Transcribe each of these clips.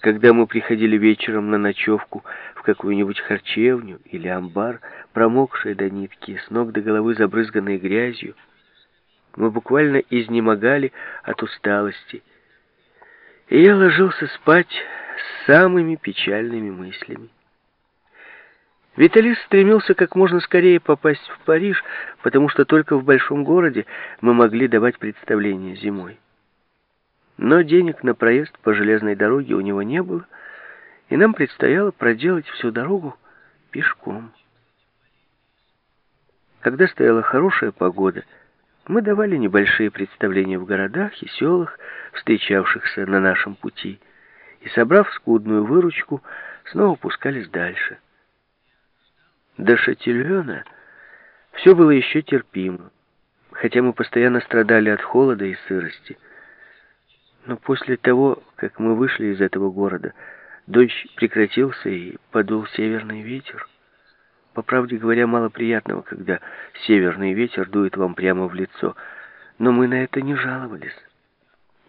Когда мы приходили вечером на ночевку в какую-нибудь харчевню или амбар, промокшие до нитки, с ног до головы забрызганные грязью, мы буквально изнемогали от усталости. И я ложился спать с самыми печальными мыслями. Виталис стремился как можно скорее попасть в Париж, потому что только в большом городе мы могли давать представления зимой. Но денег на проезд по железной дороге у него не было, и нам предстояло проделать всю дорогу пешком. Когда стояла хорошая погода, мы давали небольшие представления в городах и селах, встречавшихся на нашем пути, и, собрав скудную выручку, снова пускались дальше. До Шатильона все было еще терпимо, хотя мы постоянно страдали от холода и сырости – но после того, как мы вышли из этого города, дождь прекратился и подул северный ветер. По правде говоря, мало приятного, когда северный ветер дует вам прямо в лицо, но мы на это не жаловались.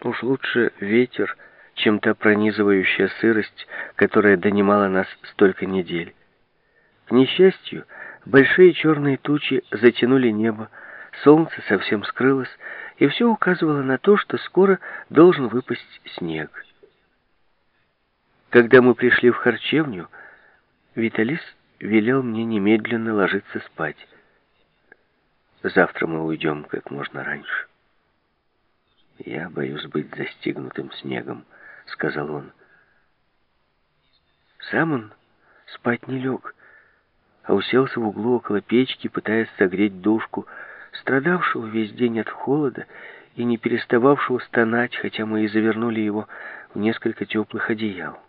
Уж лучше ветер, чем та пронизывающая сырость, которая донимала нас столько недель. К несчастью, большие черные тучи затянули небо, солнце совсем скрылось, и все указывало на то, что скоро должен выпасть снег. Когда мы пришли в харчевню, Виталис велел мне немедленно ложиться спать. Завтра мы уйдем как можно раньше. «Я боюсь быть застигнутым снегом», — сказал он. Сам он спать не лег, а уселся в углу около печки, пытаясь согреть душку, страдавшего весь день от холода и не перестававшего стонать, хотя мы и завернули его в несколько теплых одеял.